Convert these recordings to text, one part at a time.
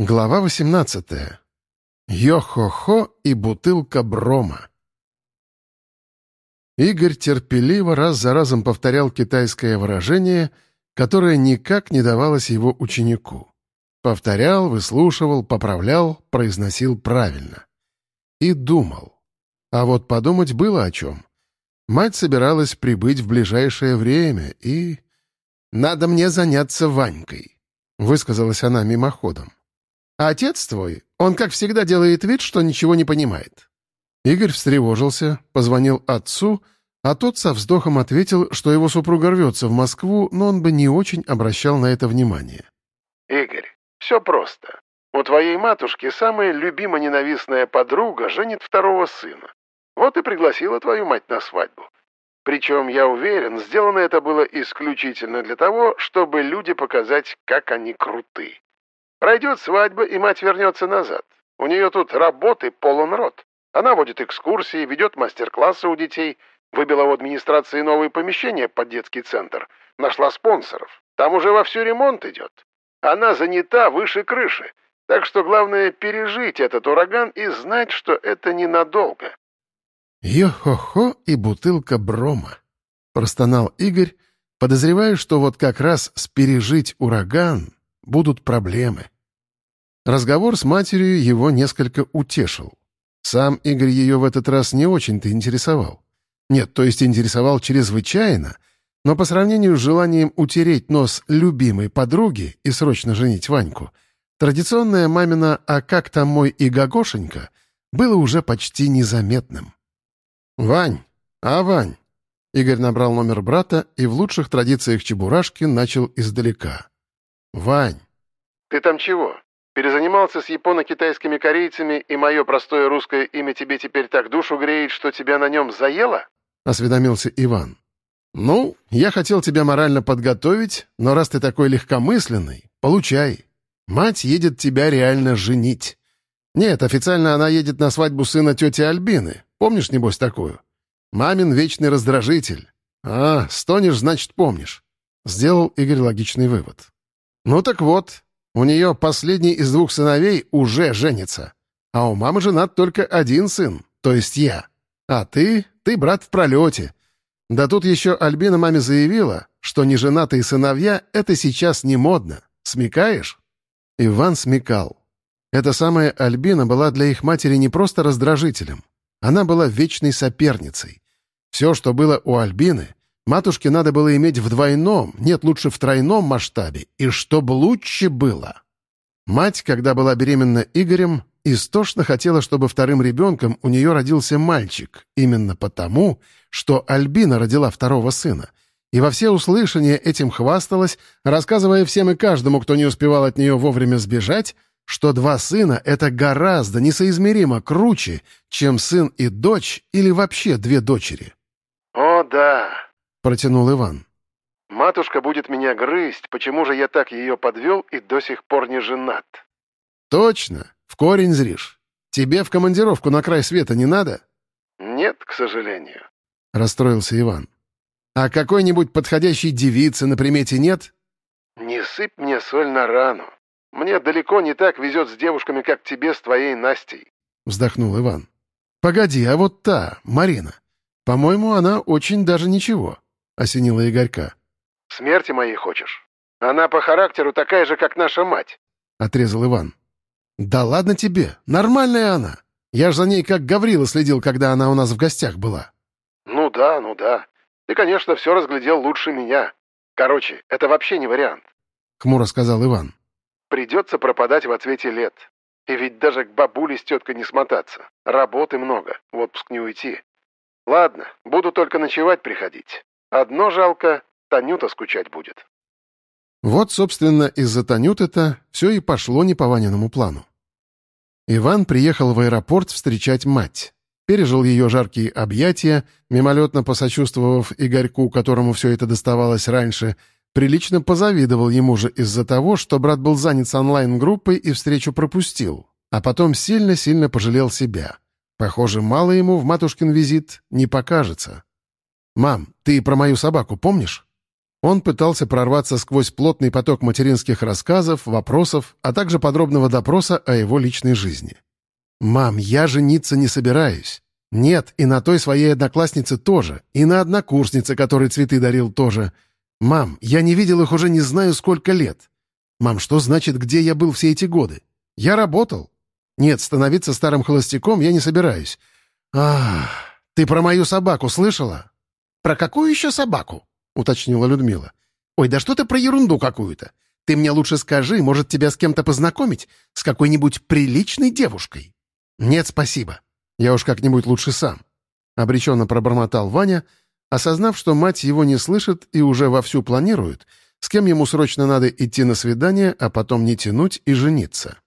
Глава 18. Йо-хо-хо и бутылка брома. Игорь терпеливо раз за разом повторял китайское выражение, которое никак не давалось его ученику. Повторял, выслушивал, поправлял, произносил правильно. И думал. А вот подумать было о чем. Мать собиралась прибыть в ближайшее время, и... «Надо мне заняться Ванькой», — высказалась она мимоходом. А отец твой, он, как всегда, делает вид, что ничего не понимает». Игорь встревожился, позвонил отцу, а тот со вздохом ответил, что его супруга рвется в Москву, но он бы не очень обращал на это внимание. «Игорь, все просто. У твоей матушки самая любимая ненавистная подруга женит второго сына. Вот и пригласила твою мать на свадьбу. Причем, я уверен, сделано это было исключительно для того, чтобы люди показать, как они круты. Пройдет свадьба, и мать вернется назад. У нее тут работы полон рот. Она водит экскурсии, ведет мастер-классы у детей, выбила в администрации новые помещения под детский центр, нашла спонсоров. Там уже вовсю ремонт идет. Она занята выше крыши. Так что главное пережить этот ураган и знать, что это ненадолго. «Йо-хо-хо и бутылка брома», — простонал Игорь, подозревая, что вот как раз с «пережить ураган» будут проблемы. Разговор с матерью его несколько утешил. Сам Игорь ее в этот раз не очень-то интересовал. Нет, то есть интересовал чрезвычайно, но по сравнению с желанием утереть нос любимой подруги и срочно женить Ваньку, традиционное мамина «А как там мой Игогошенька» было уже почти незаметным. «Вань! А, Вань!» Игорь набрал номер брата и в лучших традициях Чебурашки начал издалека. «Вань!» «Ты там чего? Перезанимался с японо-китайскими корейцами, и мое простое русское имя тебе теперь так душу греет, что тебя на нем заело?» — осведомился Иван. «Ну, я хотел тебя морально подготовить, но раз ты такой легкомысленный, получай. Мать едет тебя реально женить. Нет, официально она едет на свадьбу сына тети Альбины. Помнишь, небось, такую? Мамин вечный раздражитель. А, стонешь, значит, помнишь». Сделал Игорь логичный вывод. Ну так вот, у нее последний из двух сыновей уже женится. А у мамы женат только один сын, то есть я. А ты, ты брат в пролете. Да тут еще Альбина маме заявила, что неженатые сыновья — это сейчас не модно. Смекаешь? Иван смекал. Эта самая Альбина была для их матери не просто раздражителем. Она была вечной соперницей. Все, что было у Альбины, Матушке надо было иметь в двойном, нет, лучше в тройном масштабе, и чтобы лучше было. Мать, когда была беременна Игорем, истошно хотела, чтобы вторым ребенком у нее родился мальчик, именно потому, что Альбина родила второго сына. И во все услышания этим хвасталась, рассказывая всем и каждому, кто не успевал от нее вовремя сбежать, что два сына — это гораздо несоизмеримо круче, чем сын и дочь или вообще две дочери. «О, да!» — протянул Иван. «Матушка будет меня грызть, почему же я так ее подвел и до сих пор не женат?» «Точно, в корень зришь. Тебе в командировку на край света не надо?» «Нет, к сожалению», — расстроился Иван. «А какой-нибудь подходящей девицы на примете нет?» «Не сыпь мне соль на рану. Мне далеко не так везет с девушками, как тебе с твоей Настей», — вздохнул Иван. «Погоди, а вот та, Марина. По-моему, она очень даже ничего» осенила Игорька. «Смерти моей хочешь? Она по характеру такая же, как наша мать», — отрезал Иван. «Да ладно тебе, нормальная она. Я ж за ней как Гаврила следил, когда она у нас в гостях была». «Ну да, ну да. Ты, конечно, все разглядел лучше меня. Короче, это вообще не вариант», — хмуро сказал Иван. «Придется пропадать в ответе лет. И ведь даже к бабуле с теткой не смотаться. Работы много, в отпуск не уйти. Ладно, буду только ночевать приходить. Одно жалко, Танюта скучать будет. Вот, собственно, из-за Танюты-то все и пошло не по Ваниному плану. Иван приехал в аэропорт встречать мать. Пережил ее жаркие объятия, мимолетно посочувствовав Игорьку, которому все это доставалось раньше, прилично позавидовал ему же из-за того, что брат был занят с онлайн-группой и встречу пропустил, а потом сильно-сильно пожалел себя. Похоже, мало ему в матушкин визит не покажется. «Мам, ты про мою собаку помнишь?» Он пытался прорваться сквозь плотный поток материнских рассказов, вопросов, а также подробного допроса о его личной жизни. «Мам, я жениться не собираюсь. Нет, и на той своей однокласснице тоже, и на однокурснице, которой цветы дарил, тоже. Мам, я не видел их уже не знаю сколько лет. Мам, что значит, где я был все эти годы? Я работал. Нет, становиться старым холостяком я не собираюсь. Ах, ты про мою собаку слышала? Про какую еще собаку? уточнила Людмила. «Ой, да что ты про ерунду какую-то? Ты мне лучше скажи, может, тебя с кем-то познакомить? С какой-нибудь приличной девушкой?» «Нет, спасибо. Я уж как-нибудь лучше сам», — обреченно пробормотал Ваня, осознав, что мать его не слышит и уже вовсю планирует, с кем ему срочно надо идти на свидание, а потом не тянуть и жениться.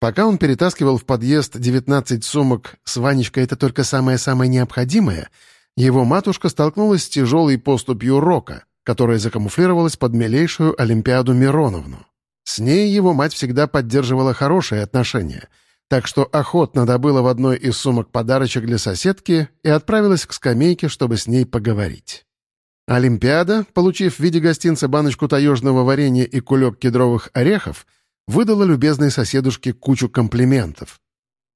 Пока он перетаскивал в подъезд 19 сумок с Ванечкой «это только самое-самое необходимое», его матушка столкнулась с тяжелой поступью Рока, которая закамуфлировалась под милейшую Олимпиаду Мироновну. С ней его мать всегда поддерживала хорошие отношения, так что охотно добыла в одной из сумок подарочек для соседки и отправилась к скамейке, чтобы с ней поговорить. Олимпиада, получив в виде гостинца баночку таежного варенья и кулек кедровых орехов, выдала любезной соседушке кучу комплиментов.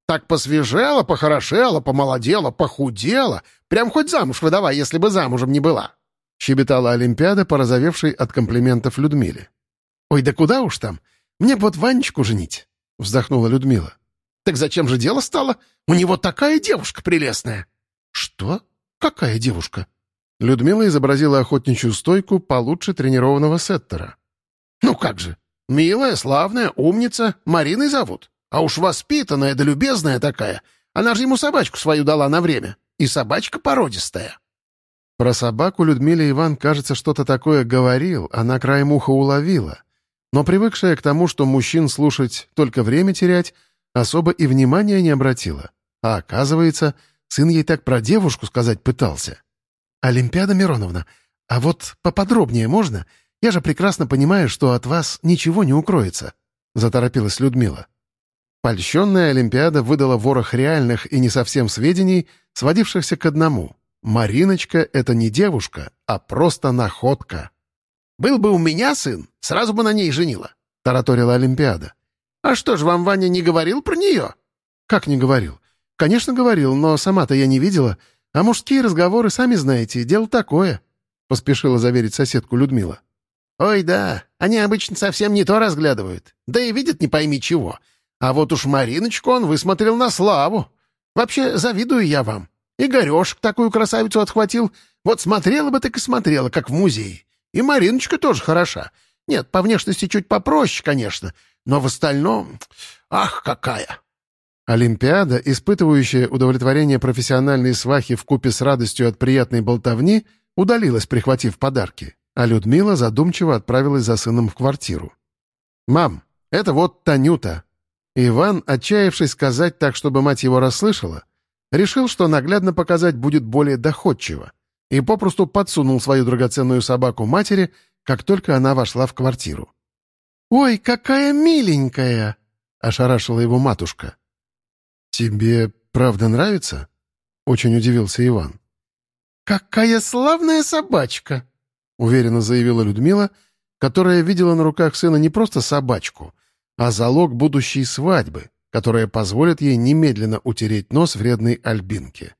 Так посвежела, похорошела, помолодела, похудела. Прям хоть замуж выдавай, если бы замужем не была. Щебетала Олимпиада, порозовевшей от комплиментов Людмиле. «Ой, да куда уж там? Мне бы вот Ванечку женить!» — вздохнула Людмила. «Так зачем же дело стало? У него такая девушка прелестная!» «Что? Какая девушка?» Людмила изобразила охотничью стойку получше тренированного сеттера. «Ну как же! Милая, славная, умница, Мариной зовут. А уж воспитанная да любезная такая. Она же ему собачку свою дала на время. И собачка породистая. Про собаку Людмиле Иван, кажется, что-то такое говорил, она краем уха уловила. Но привыкшая к тому, что мужчин слушать только время терять, особо и внимания не обратила. А оказывается, сын ей так про девушку сказать пытался. «Олимпиада Мироновна, а вот поподробнее можно? Я же прекрасно понимаю, что от вас ничего не укроется», — заторопилась Людмила. Польщенная Олимпиада выдала ворох реальных и не совсем сведений, сводившихся к одному. Мариночка — это не девушка, а просто находка. «Был бы у меня сын, сразу бы на ней женила», — тараторила Олимпиада. «А что ж, вам Ваня не говорил про нее?» «Как не говорил?» «Конечно, говорил, но сама-то я не видела. А мужские разговоры, сами знаете, дело такое», — поспешила заверить соседку Людмила. «Ой, да, они обычно совсем не то разглядывают. Да и видят не пойми чего. А вот уж Мариночку он высмотрел на славу. Вообще, завидую я вам. И Горешек такую красавицу отхватил. Вот смотрела бы так и смотрела, как в музее. И Мариночка тоже хороша. Нет, по внешности чуть попроще, конечно, но в остальном... Ах, какая!» Олимпиада, испытывающая удовлетворение профессиональной свахи в купе с радостью от приятной болтовни, удалилась, прихватив подарки, а Людмила задумчиво отправилась за сыном в квартиру. «Мам, это вот Танюта, Иван, отчаявшись сказать так, чтобы мать его расслышала, решил, что наглядно показать будет более доходчиво, и попросту подсунул свою драгоценную собаку матери, как только она вошла в квартиру. «Ой, какая миленькая!» — ошарашила его матушка. «Тебе правда нравится?» — очень удивился Иван. «Какая славная собачка!» — уверенно заявила Людмила, которая видела на руках сына не просто собачку, а залог будущей свадьбы, которая позволит ей немедленно утереть нос вредной альбинке.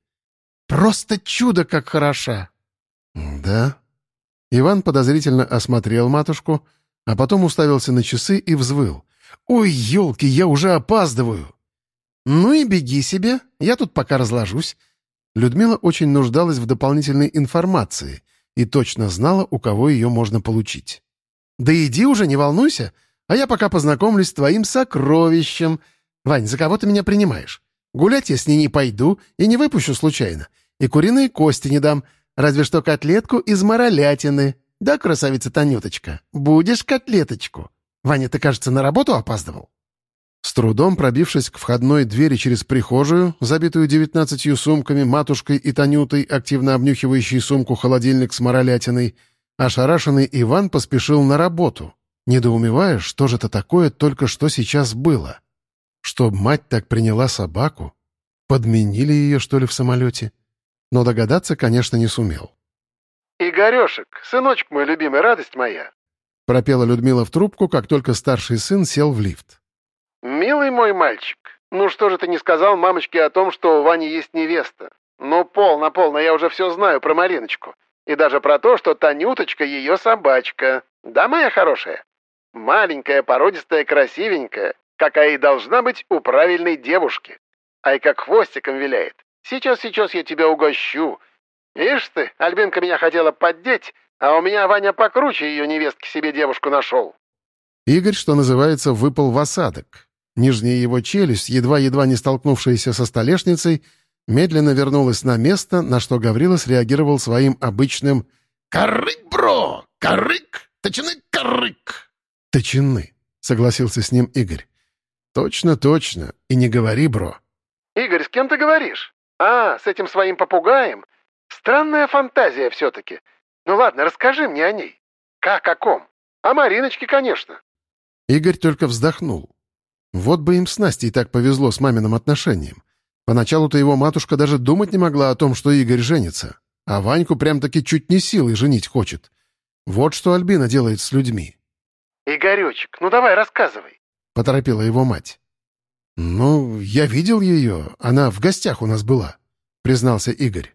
«Просто чудо, как хороша!» «Да?» Иван подозрительно осмотрел матушку, а потом уставился на часы и взвыл. «Ой, елки, я уже опаздываю!» «Ну и беги себе, я тут пока разложусь». Людмила очень нуждалась в дополнительной информации и точно знала, у кого ее можно получить. «Да иди уже, не волнуйся, а я пока познакомлюсь с твоим сокровищем. Вань, за кого ты меня принимаешь? Гулять я с ней не пойду и не выпущу случайно. И куриные кости не дам, разве что котлетку из моролятины. Да, красавица Танюточка, будешь котлеточку. Ваня, ты, кажется, на работу опаздывал?» С трудом пробившись к входной двери через прихожую, забитую девятнадцатью сумками, матушкой и Танютой, активно обнюхивающей сумку-холодильник с моролятиной, ошарашенный Иван поспешил на работу, недоумевая, что же это такое только что сейчас было. Чтоб мать так приняла собаку? Подменили ее, что ли, в самолете? Но догадаться, конечно, не сумел. «Игорешек, сыночек мой любимый, радость моя!» Пропела Людмила в трубку, как только старший сын сел в лифт. «Милый мой мальчик, ну что же ты не сказал мамочке о том, что у Вани есть невеста? Ну, полно, полно, я уже все знаю про Мариночку. И даже про то, что Танюточка ее собачка. Да, моя хорошая? Маленькая, породистая, красивенькая, какая и должна быть у правильной девушки. Ай, как хвостиком виляет. Сейчас, сейчас я тебя угощу. Ишь ты, Альбинка меня хотела поддеть, а у меня Ваня покруче ее невестки себе девушку нашел. Игорь, что называется, выпал в осадок. Нижняя его челюсть, едва-едва не столкнувшаяся со столешницей, медленно вернулась на место, на что Гаврила среагировал своим обычным «Карык, бро! Карык! Точны карык!» «Точны», — согласился с ним Игорь. «Точно, точно. И не говори, бро». «Игорь, с кем ты говоришь? А, с этим своим попугаем? Странная фантазия все-таки. Ну ладно, расскажи мне о ней. Как о ком? О Мариночке, конечно». Игорь только вздохнул. Вот бы им с Настей так повезло с маминым отношением. Поначалу-то его матушка даже думать не могла о том, что Игорь женится. А Ваньку прям-таки чуть не силой женить хочет. Вот что Альбина делает с людьми. «Игоречек, ну давай рассказывай», — поторопила его мать. «Ну, я видел ее. Она в гостях у нас была», — признался Игорь.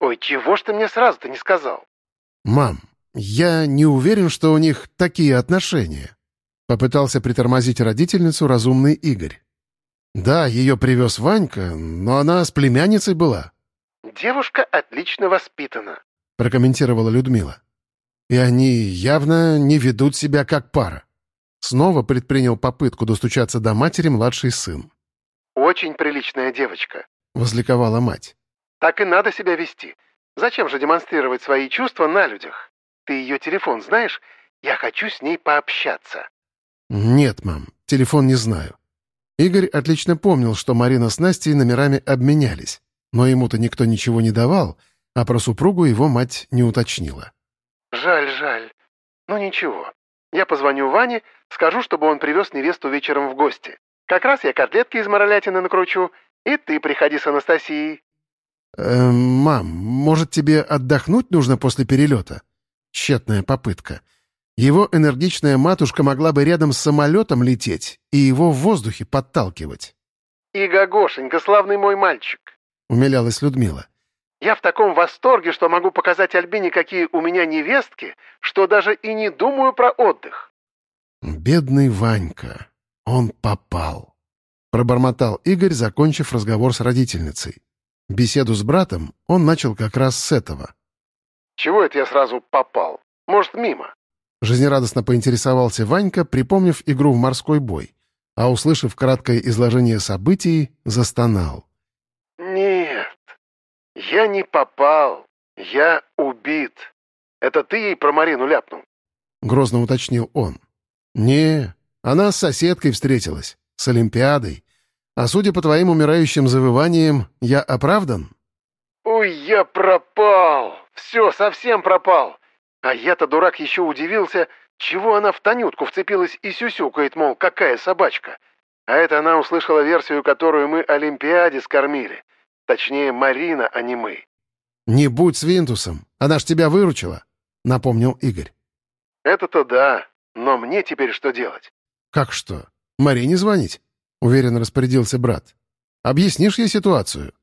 «Ой, чего ж ты мне сразу-то не сказал?» «Мам, я не уверен, что у них такие отношения», — попытался притормозить родительницу разумный Игорь. «Да, ее привез Ванька, но она с племянницей была». «Девушка отлично воспитана», — прокомментировала Людмила. «И они явно не ведут себя как пара». Снова предпринял попытку достучаться до матери младший сын. «Очень приличная девочка», — возликовала мать. «Так и надо себя вести. Зачем же демонстрировать свои чувства на людях? Ты ее телефон знаешь? Я хочу с ней пообщаться». «Нет, мам, телефон не знаю. Игорь отлично помнил, что Марина с Настей номерами обменялись, но ему-то никто ничего не давал, а про супругу его мать не уточнила. «Жаль, жаль. Ну ничего. Я позвоню Ване, скажу, чтобы он привез невесту вечером в гости. Как раз я котлетки из моролятины накручу, и ты приходи с Анастасией». «Э, «Мам, может, тебе отдохнуть нужно после перелета?» Тщетная попытка. Его энергичная матушка могла бы рядом с самолетом лететь и его в воздухе подталкивать. «И Гогошенька, славный мой мальчик!» — умилялась Людмила. «Я в таком восторге, что могу показать Альбине, какие у меня невестки, что даже и не думаю про отдых». «Бедный Ванька, он попал», — пробормотал Игорь, закончив разговор с родительницей. Беседу с братом он начал как раз с этого. «Чего это я сразу попал? Может, мимо?» Жизнерадостно поинтересовался Ванька, припомнив игру в морской бой, а, услышав краткое изложение событий, застонал. «Нет, я не попал. Я убит. Это ты ей про Марину ляпнул?» Грозно уточнил он. «Не, она с соседкой встретилась, с Олимпиадой. А судя по твоим умирающим завываниям, я оправдан?» «Ой, я пропал! Все, совсем пропал! А я-то, дурак, еще удивился, чего она в Танютку вцепилась и сюсюкает, мол, какая собачка. А это она услышала версию, которую мы Олимпиаде скормили. Точнее, Марина, а не мы. «Не будь свинтусом, она ж тебя выручила», — напомнил Игорь. «Это-то да, но мне теперь что делать?» «Как что? Марине звонить?» — уверенно распорядился брат. «Объяснишь ей ситуацию?»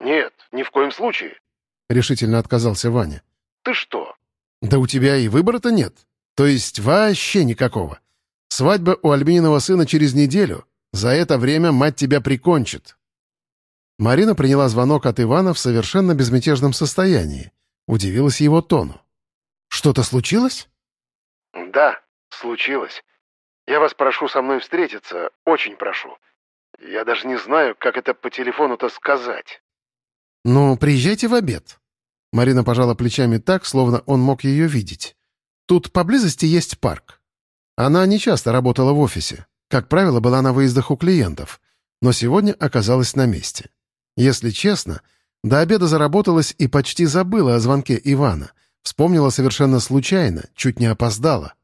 «Нет, ни в коем случае», — решительно отказался Ваня. «Ты что, да у тебя и выбора-то нет. То есть вообще никакого. Свадьба у Альбининого сына через неделю. За это время мать тебя прикончит. Марина приняла звонок от Ивана в совершенно безмятежном состоянии. Удивилась его тону. «Что-то случилось?» «Да, случилось. Я вас прошу со мной встретиться, очень прошу. Я даже не знаю, как это по телефону-то сказать». «Ну, приезжайте в обед», Марина пожала плечами так, словно он мог ее видеть. «Тут поблизости есть парк». Она не часто работала в офисе. Как правило, была на выездах у клиентов, но сегодня оказалась на месте. Если честно, до обеда заработалась и почти забыла о звонке Ивана. Вспомнила совершенно случайно, чуть не опоздала.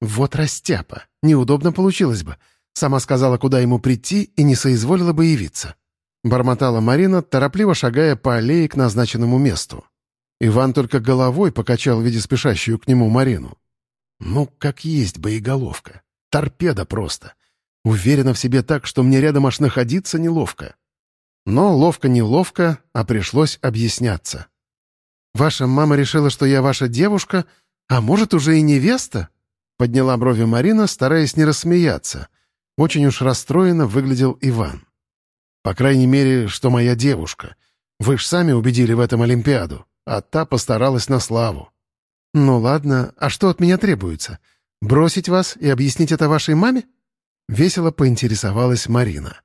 Вот растяпа. Неудобно получилось бы. Сама сказала, куда ему прийти, и не соизволила бы явиться. Бормотала Марина, торопливо шагая по аллее к назначенному месту. Иван только головой покачал, видя спешащую к нему Марину. Ну, как есть боеголовка. Торпеда просто. Уверена в себе так, что мне рядом аж находиться неловко. Но ловко-неловко, а пришлось объясняться. «Ваша мама решила, что я ваша девушка, а может, уже и невеста?» Подняла брови Марина, стараясь не рассмеяться. Очень уж расстроенно выглядел Иван. «По крайней мере, что моя девушка. Вы ж сами убедили в этом Олимпиаду, а та постаралась на славу». «Ну ладно, а что от меня требуется? Бросить вас и объяснить это вашей маме?» Весело поинтересовалась Марина.